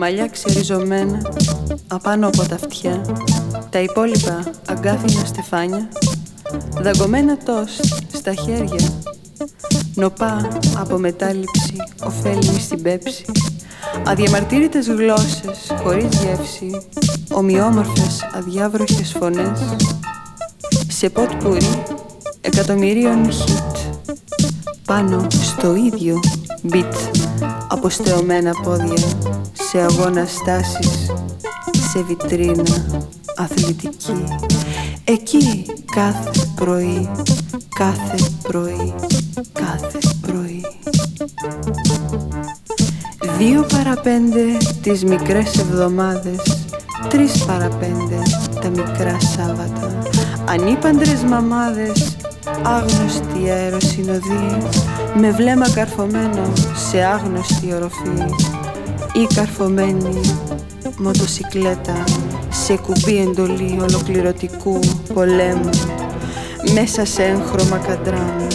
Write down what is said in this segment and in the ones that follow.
μαλλιά ξεριζωμένα, απάνω από τα αυτιά, τα υπόλοιπα αγκάθινα στεφάνια, δαγκωμένα τόστ στα χέρια, νοπά από μετάληψη, ωφέλιμη στην πέψη, αδιαμαρτύρητες γλώσσες χωρίς γεύση, ομοιόμορφες αδιάβροχες φωνές, σε ποτ πουρί εκατομμυρίων χιτ, πάνω στο ίδιο beat αποστεωμένα πόδια σε αγώνας στάσεις, σε βιτρίνα αθλητική. Εκεί κάθε πρωί, κάθε πρωί, κάθε πρωί. Δύο παραπέντε τις μικρές εβδομάδες Τρεις παραπέντε τα μικρά Σάββατα Ανήπαντρες μαμάδες Άγνωστη αεροσυνοδή Με βλέμμα καρφωμένο σε άγνωστη οροφή Ή καρφωμένη μοτοσικλέτα Σε κουμπί εντολή ολοκληρωτικού πολέμου. Μέσα σε έγχρωμα καντράν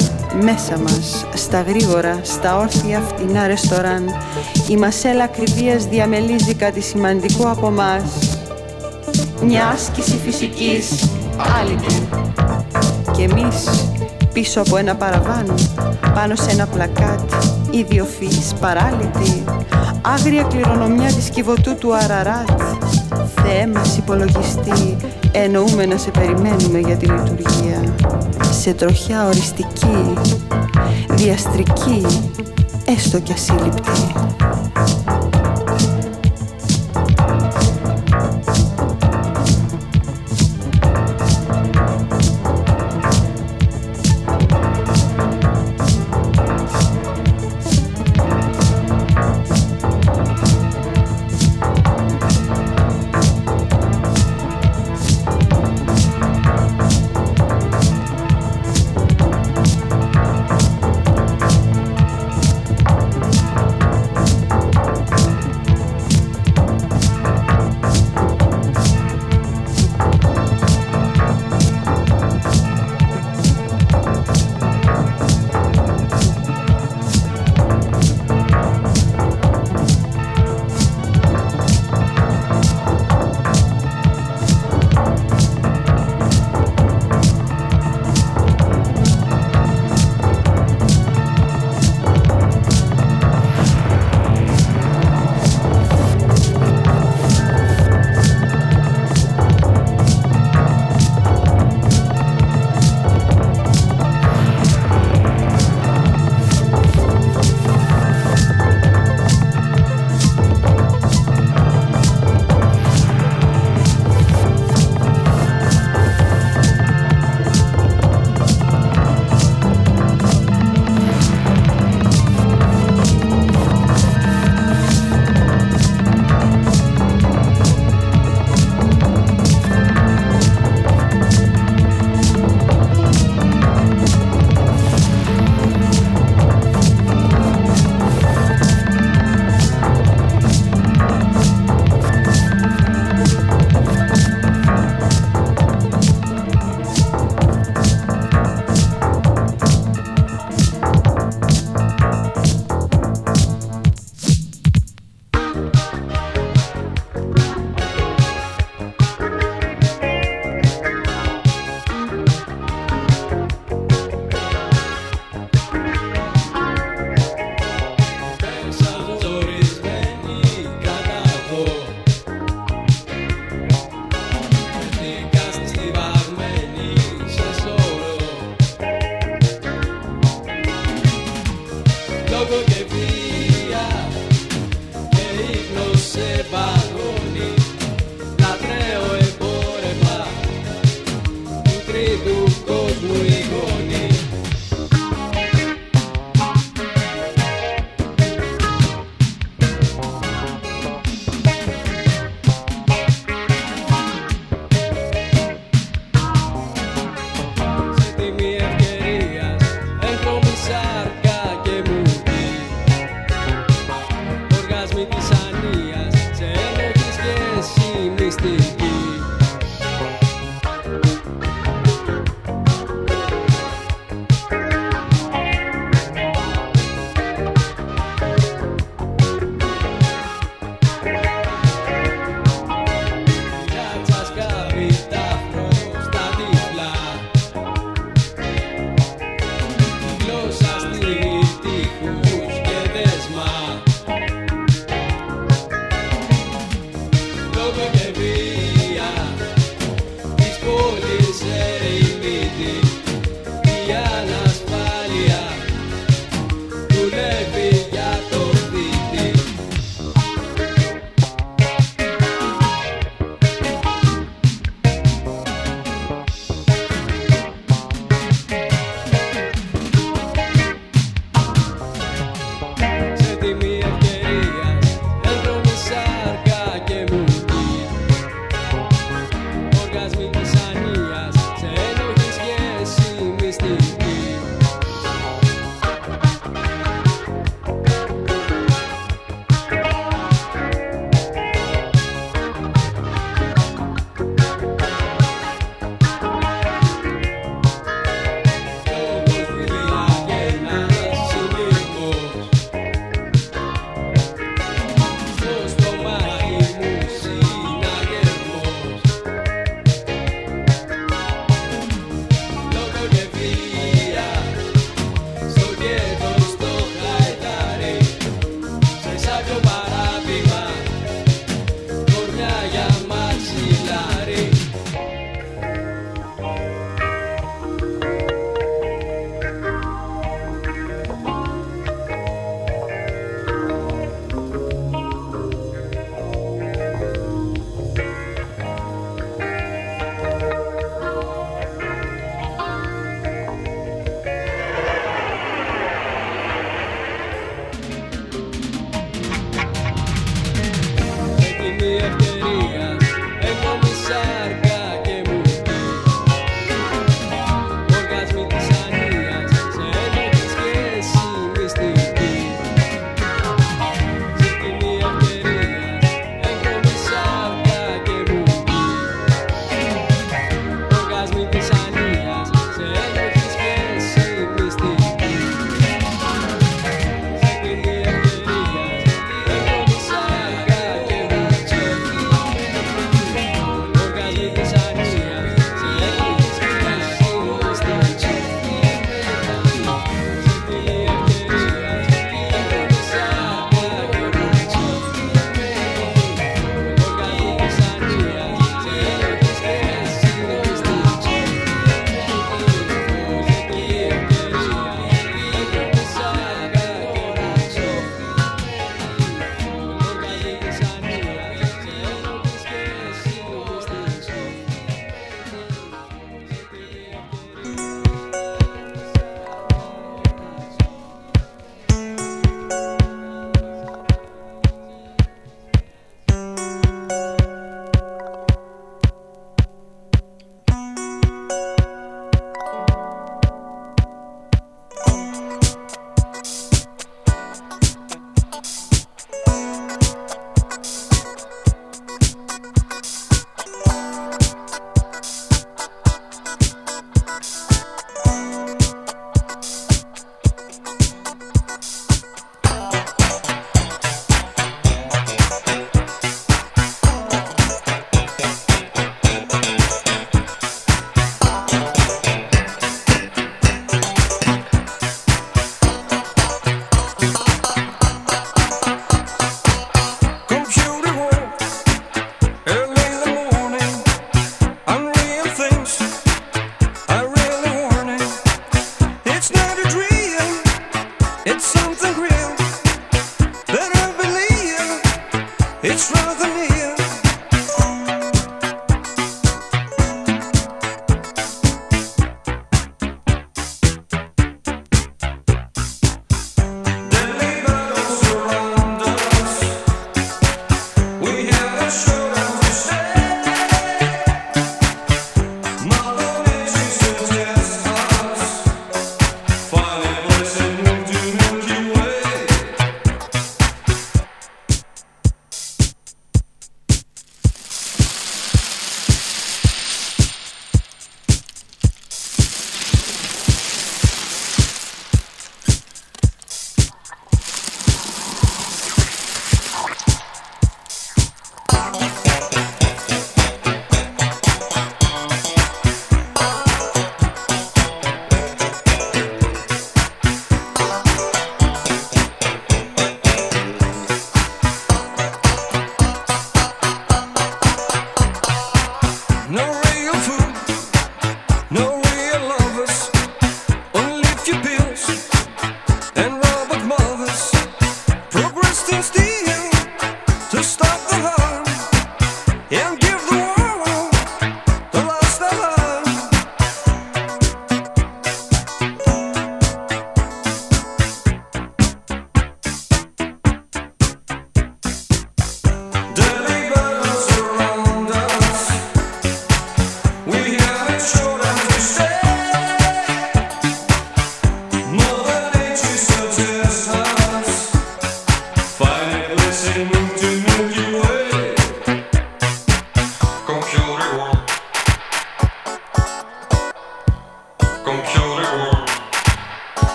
μέσα μας, στα γρήγορα, στα όρθια φτηνά ρεστοράν η μασέλα ακριβίας διαμελίζει κάτι σημαντικό από μας. Μια άσκηση φυσικής άλυτη και εμείς πίσω από ένα παραβάν πάνω σε ένα πλακάτ ιδιοφυής παράλυτη άγρια κληρονομιά της κυβωτού του Αραράτ Θεέ μας υπολογιστή εννοούμε να σε περιμένουμε για τη λειτουργία σε τροχιά οριστική, διαστρική, έστω και ασύλληπτη.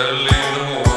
early in the.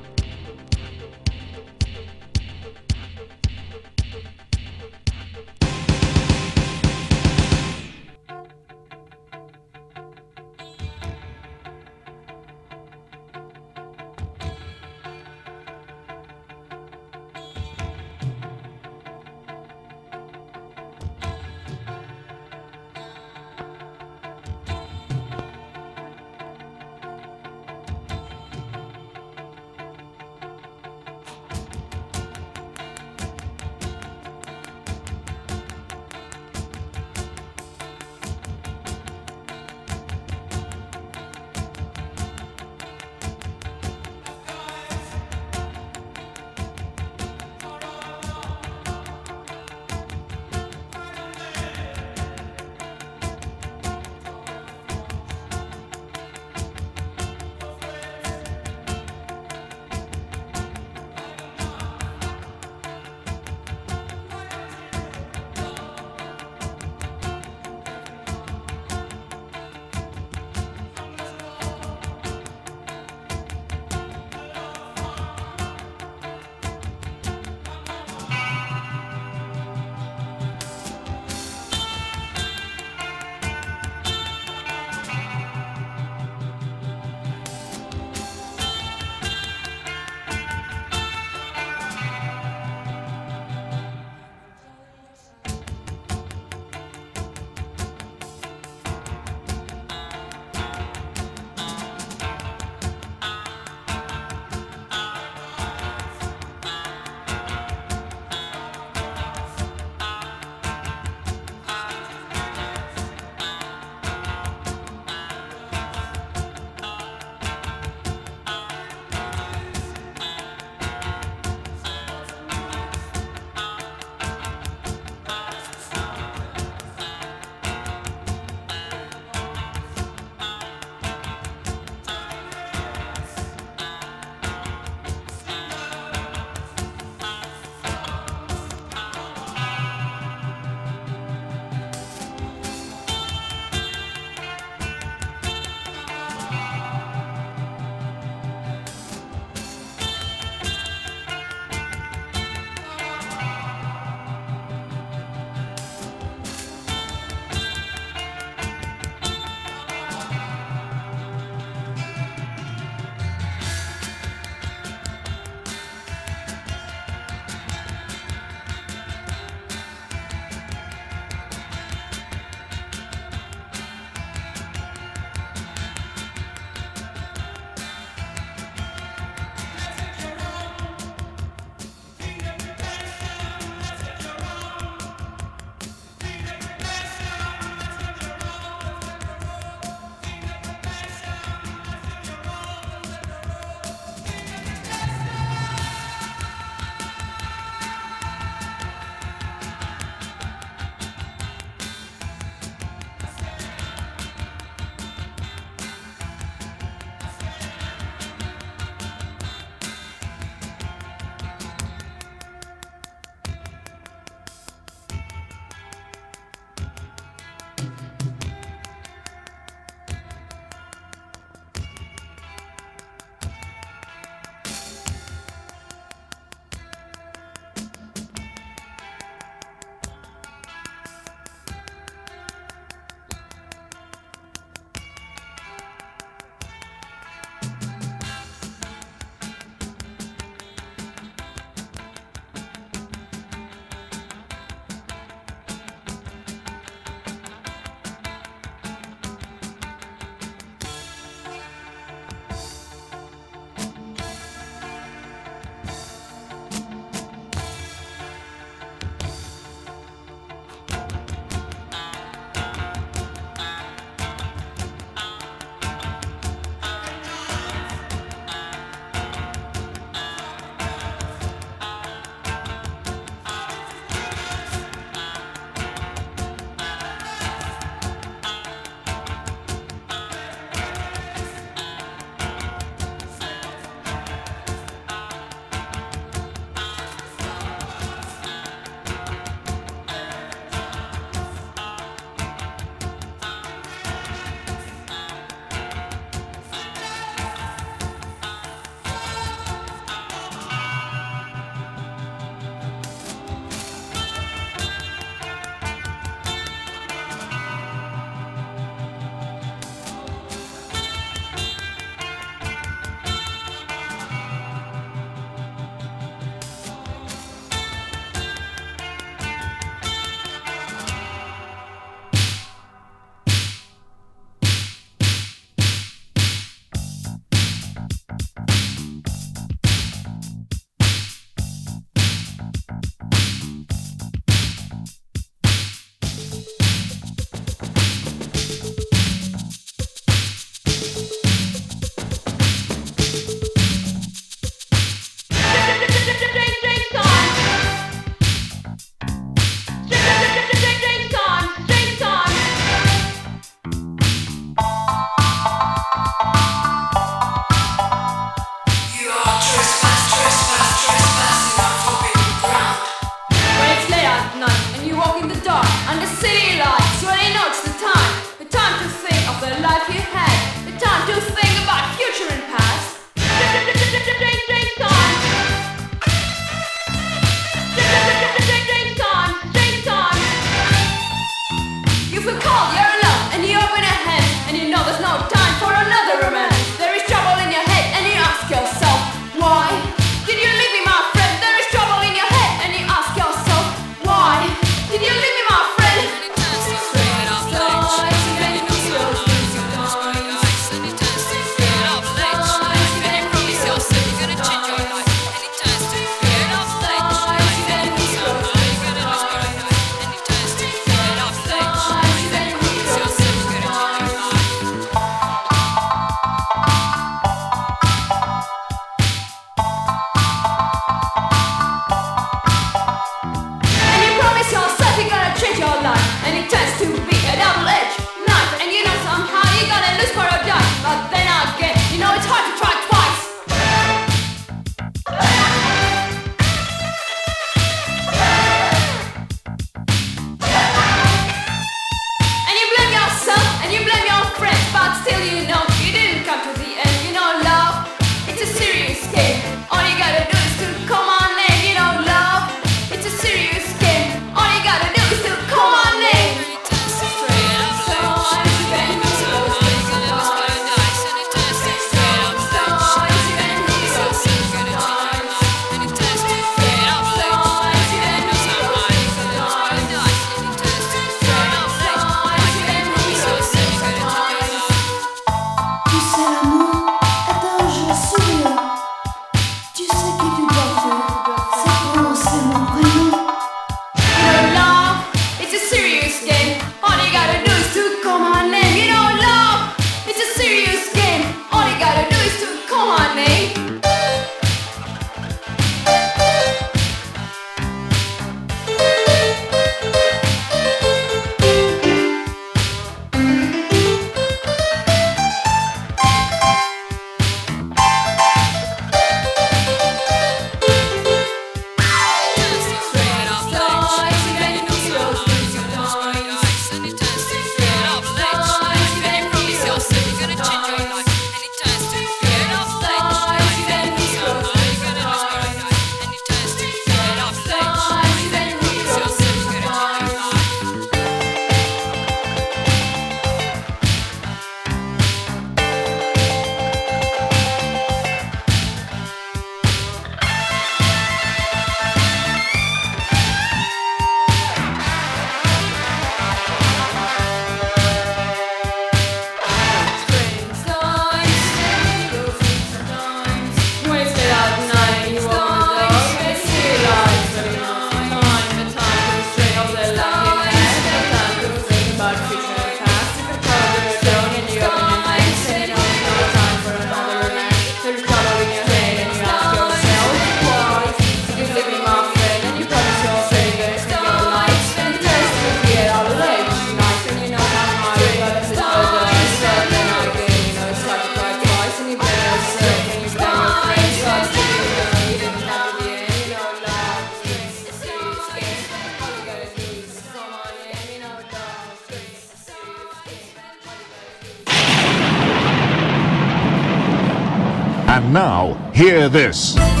Hear this.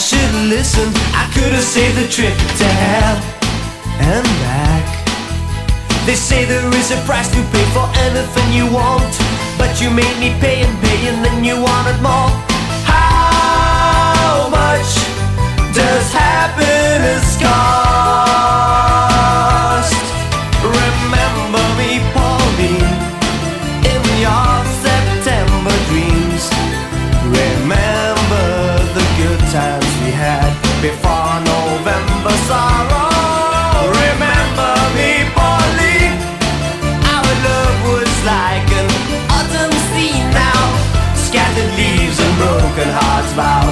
Should've listened, I could've saved the trip to hell and back. They say there is a price to pay for anything you want But you made me pay and pay and then you wanted more How much does happiness cost? about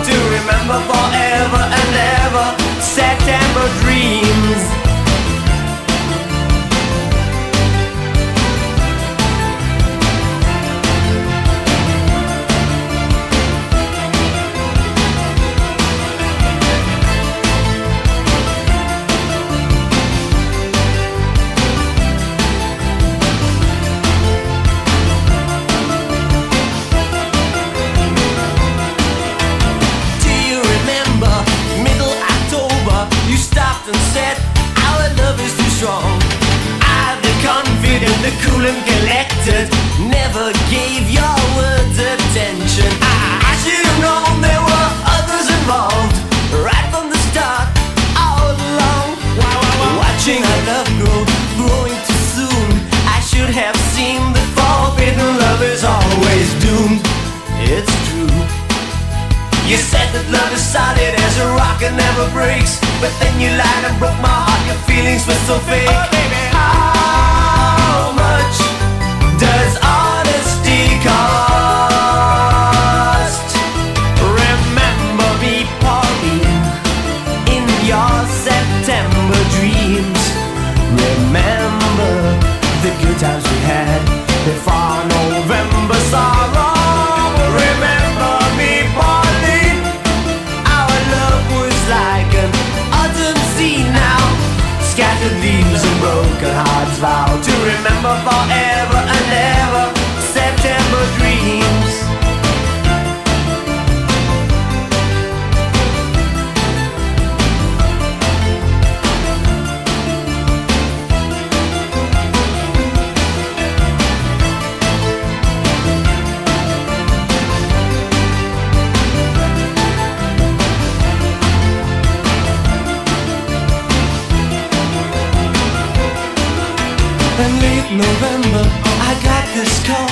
November, I got this call.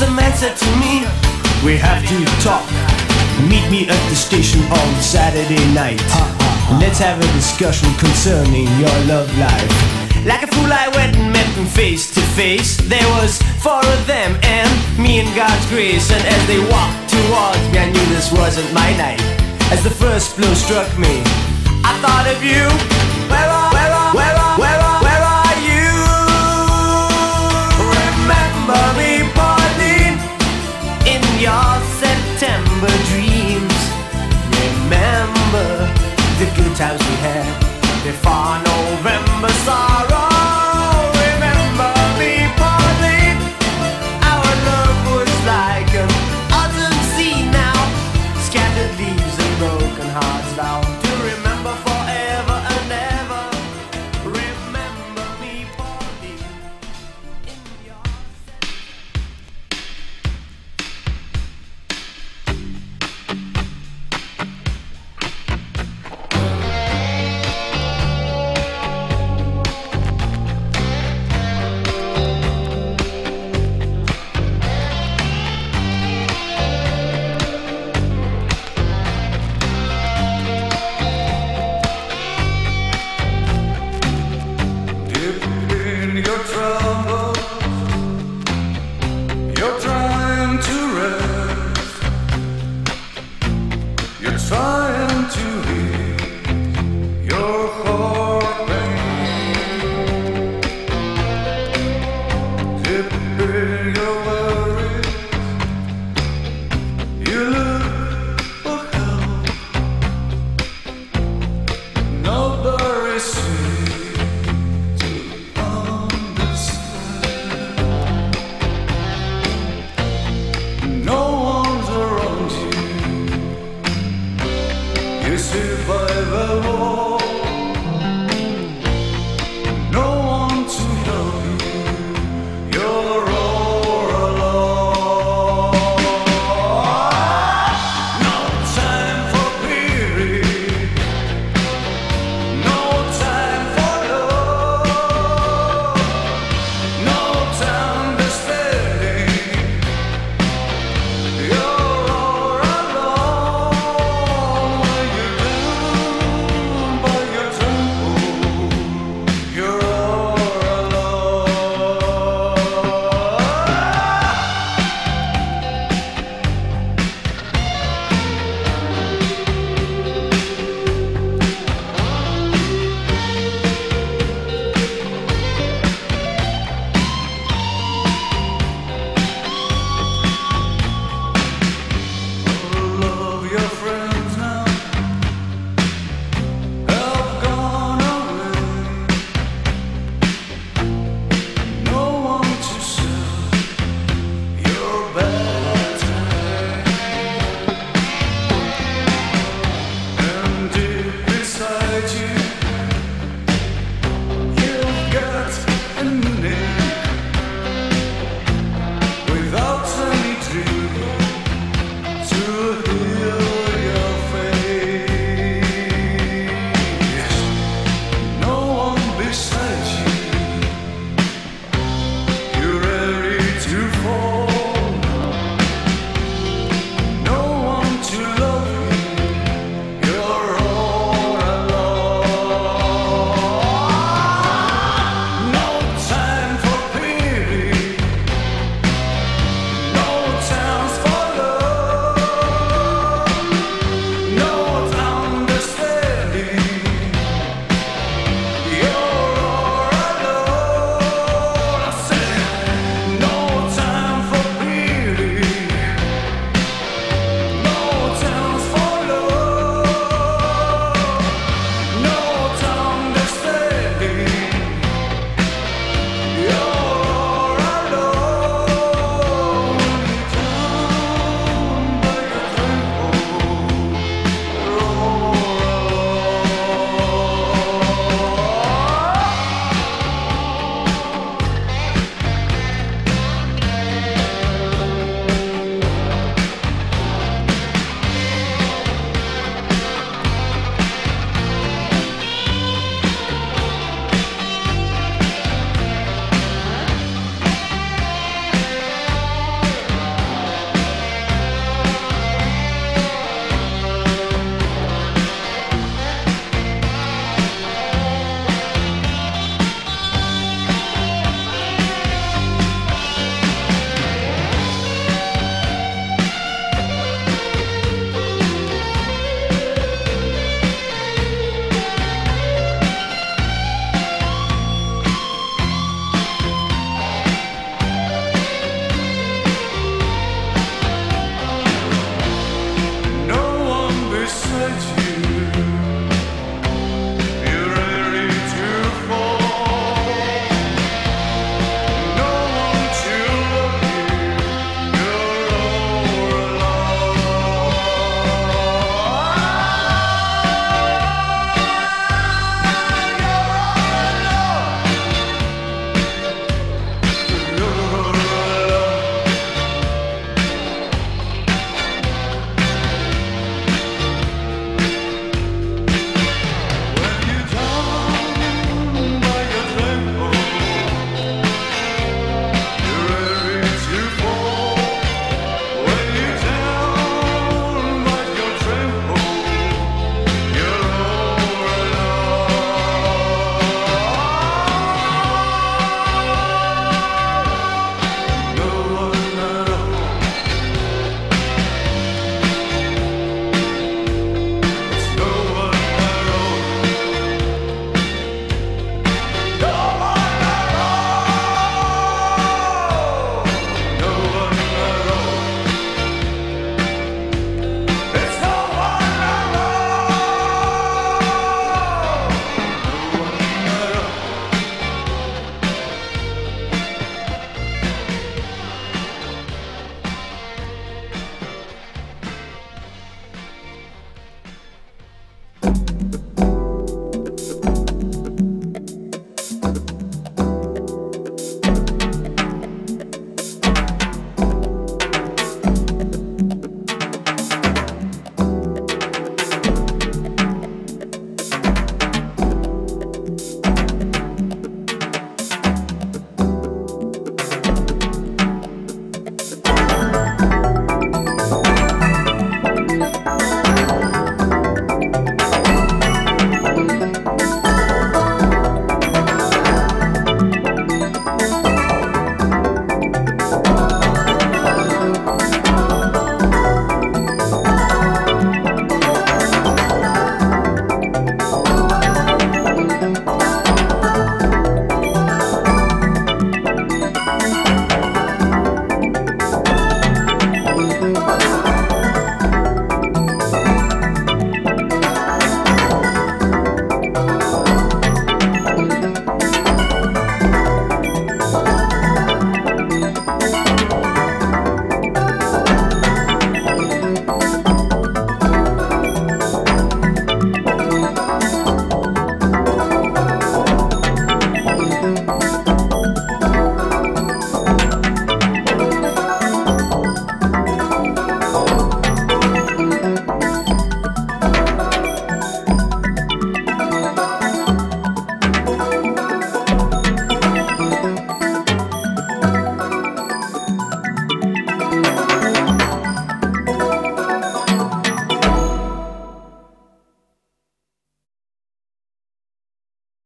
Samantha to me, we have to talk. Meet me at the station on Saturday night. Let's have a discussion concerning your love life. Like a fool, I went and met them face to face. There was four of them and me and God's grace. And as they walked towards me, I knew this wasn't my night. As the first blow struck me, I thought of you. your September dreams. Remember the good times we had before November. Sorry.